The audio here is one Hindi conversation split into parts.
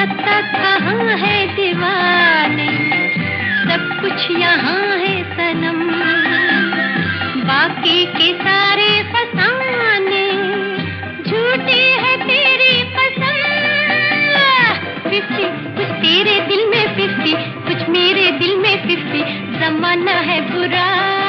पता कहाँ है दीवाने? सब कुछ यहाँ है सनम। बाकी के सारे फसाने, झूठे है तेरी फिफ्टी, कुछ तेरे दिल में फिफ्टी, कुछ मेरे दिल में फिफ्टी। जमाना है बुरा।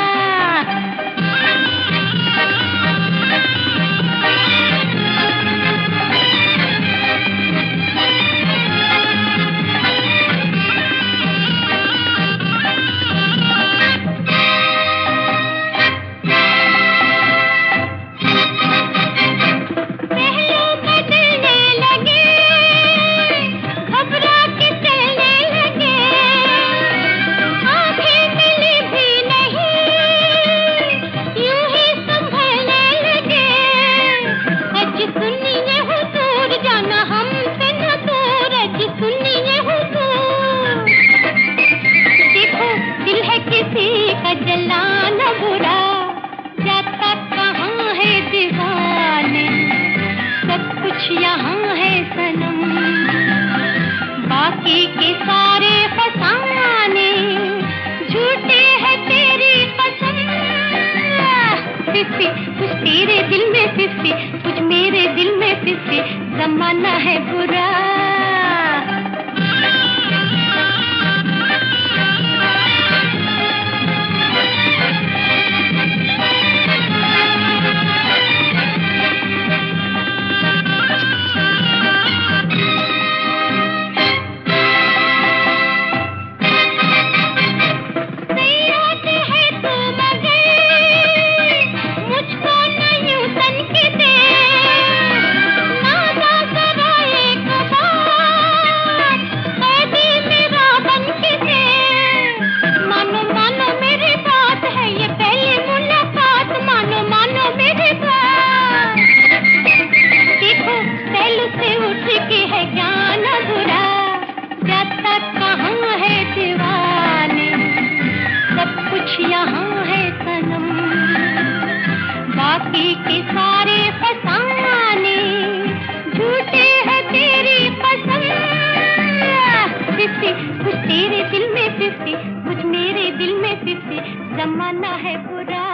है सब कुछ यहाँ है बाकी के सारे झूठे है कुछ तेरे दिल में फिर कुछ मेरे दिल में फिर जमाना है बुरा। कुछ यहाँ है सनम। बाकी के सारे फसाने झूठे हैं तेरी फिफ्टी कुछ तेरे दिल में फिफ्टी कुछ मेरे दिल में फिफ्टी जमाना है बुरा।